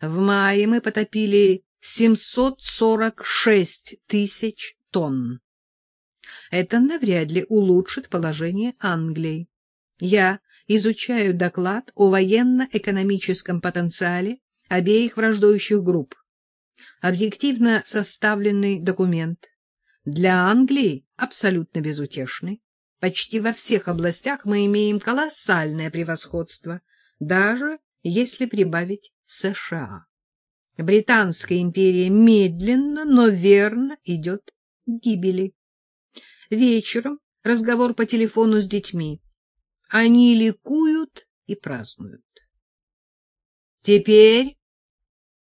В мае мы потопили 746 тысяч тонн. Это навряд ли улучшит положение Англии. Я изучаю доклад о военно-экономическом потенциале обеих враждующих групп. Объективно составленный документ для Англии абсолютно безутешный. Почти во всех областях мы имеем колоссальное превосходство, даже если прибавить США. Британская империя медленно, но верно идет к гибели. Вечером разговор по телефону с детьми. Они ликуют и празднуют. Теперь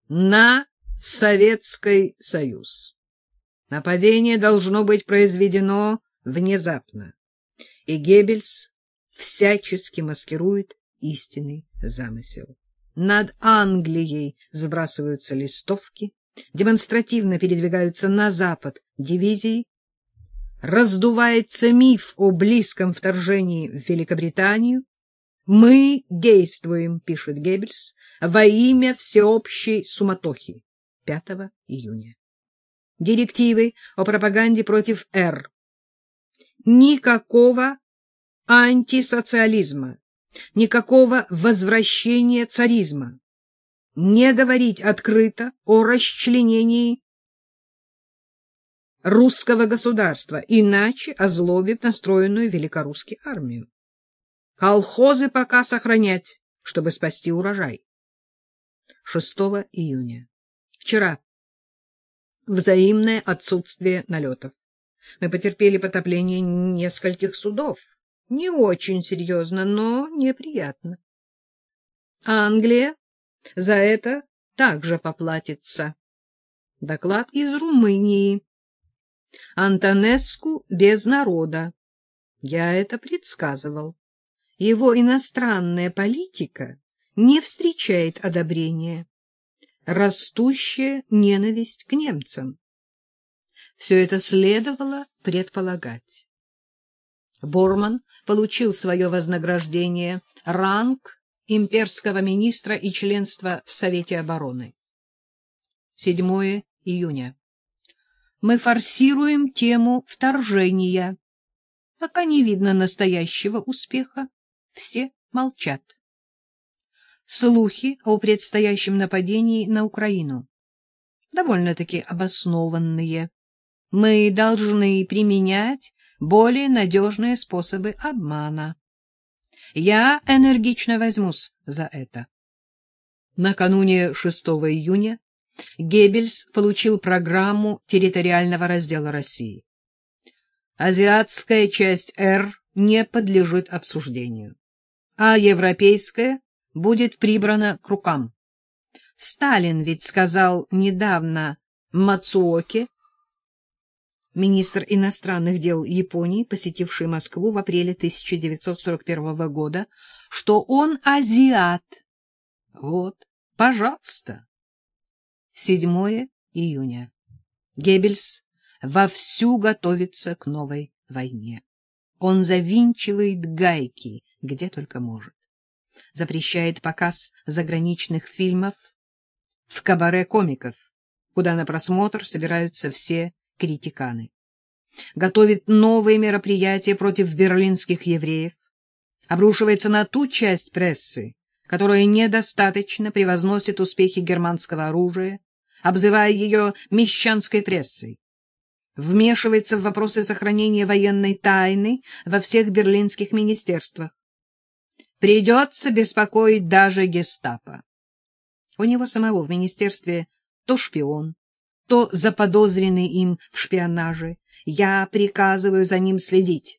на Советский Союз. Нападение должно быть произведено внезапно, и Геббельс всячески маскирует истинный замысел. Над Англией сбрасываются листовки, демонстративно передвигаются на запад дивизии, раздувается миф о близком вторжении в Великобританию. «Мы действуем», — пишет Геббельс, — «во имя всеобщей суматохи» 5 июня. Директивы о пропаганде против Р. Никакого антисоциализма, никакого возвращения царизма. Не говорить открыто о расчленении русского государства, иначе озлобим настроенную великорусскую армию. Колхозы пока сохранять, чтобы спасти урожай. 6 июня. Вчера. Взаимное отсутствие налетов. Мы потерпели потопление нескольких судов. Не очень серьезно, но неприятно. Англия за это также поплатится. Доклад из Румынии. Антонеску без народа. Я это предсказывал. Его иностранная политика не встречает одобрения. Растущая ненависть к немцам. Все это следовало предполагать. Борман получил свое вознаграждение, ранг имперского министра и членство в Совете обороны. 7 июня мы форсируем тему вторжения. Пока не видно настоящего успеха, все молчат. Слухи о предстоящем нападении на Украину довольно-таки обоснованные. Мы должны применять более надежные способы обмана. Я энергично возьмусь за это. Накануне 6 июня Геббельс получил программу территориального раздела России. Азиатская часть Р не подлежит обсуждению, а европейская будет прибрана к рукам. Сталин ведь сказал недавно Мацуоке, министр иностранных дел Японии, посетивший Москву в апреле 1941 года, что он азиат. Вот, пожалуйста. 7 июня. Геббельс вовсю готовится к новой войне. Он завинчивает гайки, где только может. Запрещает показ заграничных фильмов в кабаре комиков, куда на просмотр собираются все критиканы. Готовит новые мероприятия против берлинских евреев. Обрушивается на ту часть прессы, которая недостаточно превозносит успехи германского оружия, обзывая ее мещанской прессой. Вмешивается в вопросы сохранения военной тайны во всех берлинских министерствах. Придется беспокоить даже гестапо. У него самого в министерстве то шпион, то заподозренный им в шпионаже. Я приказываю за ним следить.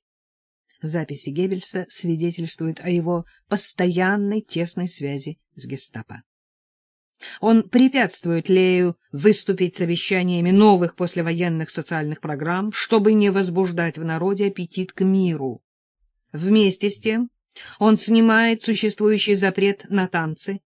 Записи Геббельса свидетельствуют о его постоянной тесной связи с гестапо. Он препятствует Лею выступить с обещаниями новых послевоенных социальных программ, чтобы не возбуждать в народе аппетит к миру. Вместе с тем он снимает существующий запрет на танцы.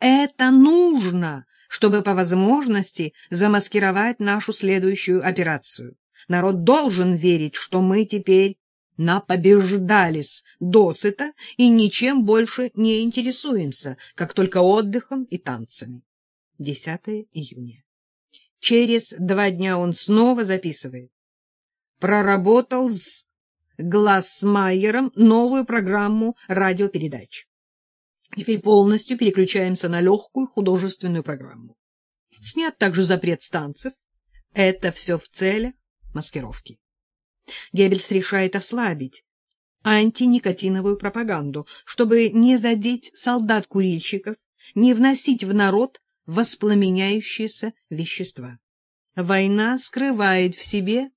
Это нужно, чтобы по возможности замаскировать нашу следующую операцию. Народ должен верить, что мы теперь напобеждались досыта и ничем больше не интересуемся, как только отдыхом и танцами. 10 июня. Через два дня он снова записывает. Проработал с Глассмайером новую программу радиопередач. Теперь полностью переключаемся на легкую художественную программу. Снят также запрет станцев. Это все в целях маскировки. Геббельс решает ослабить антиникотиновую пропаганду, чтобы не задеть солдат-курильщиков, не вносить в народ воспламеняющиеся вещества. Война скрывает в себе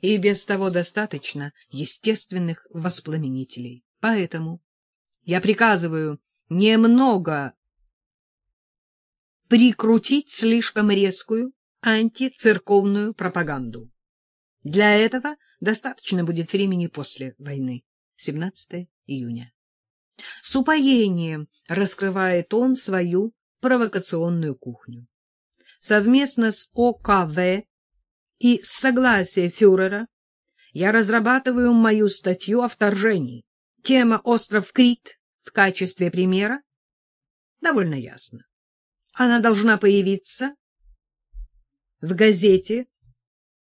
и без того достаточно естественных воспламенителей. Поэтому я приказываю немного прикрутить слишком резкую антицерковную пропаганду. Для этого достаточно будет времени после войны. 17 июня. С упоением раскрывает он свою провокационную кухню. Совместно с ОКВ и с согласия фюрера я разрабатываю мою статью о вторжении. Тема «Остров Крит» в качестве примера довольно ясна. Она должна появиться в газете,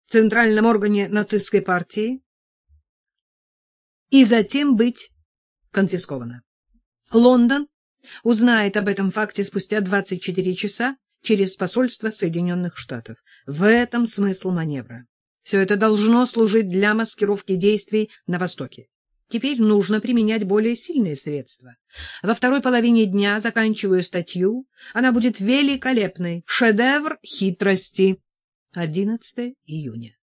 центральном органе нацистской партии, и затем быть конфискована. Лондон узнает об этом факте спустя 24 часа через посольство Соединенных Штатов. В этом смысл маневра. Все это должно служить для маскировки действий на Востоке. Теперь нужно применять более сильные средства. Во второй половине дня заканчиваю статью. Она будет великолепной. Шедевр хитрости. 11 июня.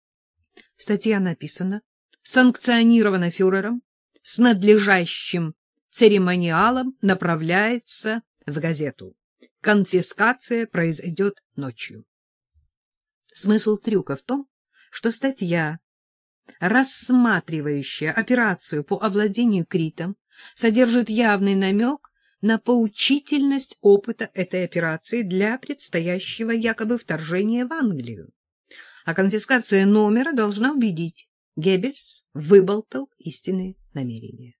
Статья написана, санкционирована фюрером, с надлежащим церемониалом направляется в газету. Конфискация произойдет ночью. Смысл трюка в том, что статья рассматривающая операцию по овладению Критом, содержит явный намек на поучительность опыта этой операции для предстоящего якобы вторжения в Англию. А конфискация номера должна убедить, Геббельс выболтал истинные намерения.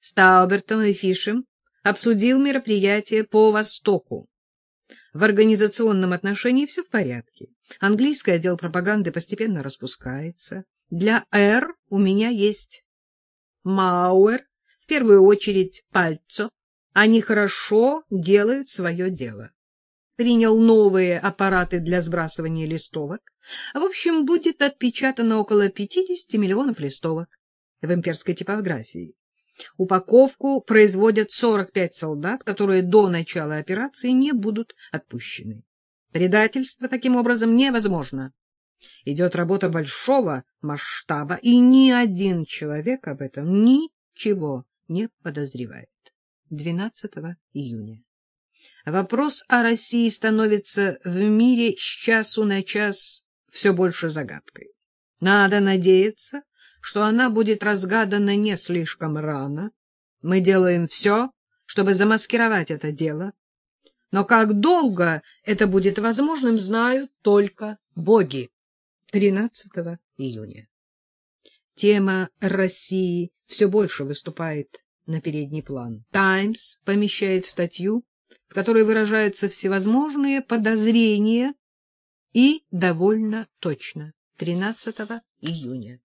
С Таубертом и Фишем обсудил мероприятие по Востоку. В организационном отношении все в порядке. Английский отдел пропаганды постепенно распускается. Для «Р» у меня есть Мауэр, в первую очередь Пальцо. Они хорошо делают свое дело. Принял новые аппараты для сбрасывания листовок. В общем, будет отпечатано около 50 миллионов листовок в имперской типографии. Упаковку производят 45 солдат, которые до начала операции не будут отпущены. Предательство таким образом невозможно. Идет работа большого масштаба, и ни один человек об этом ничего не подозревает. 12 июня. Вопрос о России становится в мире с часу на час все больше загадкой. Надо надеяться, что она будет разгадана не слишком рано. Мы делаем все, чтобы замаскировать это дело. Но как долго это будет возможным, знают только боги. 13 июня. Тема России все больше выступает на передний план. «Таймс» помещает статью, в которой выражаются всевозможные подозрения и довольно точно. 13 июня.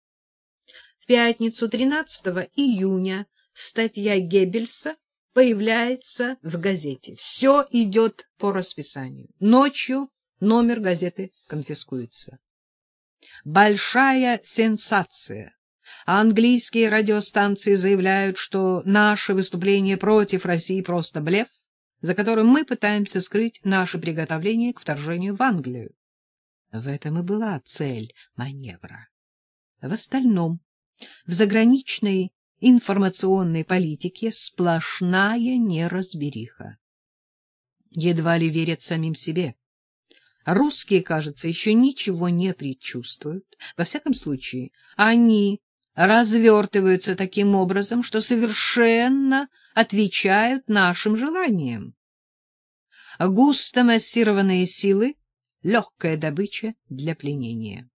Пятницу 13 июня статья Геббельса появляется в газете. Все идет по расписанию. Ночью номер газеты конфискуется. Большая сенсация. Английские радиостанции заявляют, что наше выступление против России просто блеф, за которым мы пытаемся скрыть наше приготовление к вторжению в Англию. В этом и была цель маневра. В остальном в заграничной информационной политике сплошная неразбериха. Едва ли верят самим себе. Русские, кажется, еще ничего не предчувствуют. Во всяком случае, они развертываются таким образом, что совершенно отвечают нашим желаниям. Густо массированные силы — легкая добыча для пленения.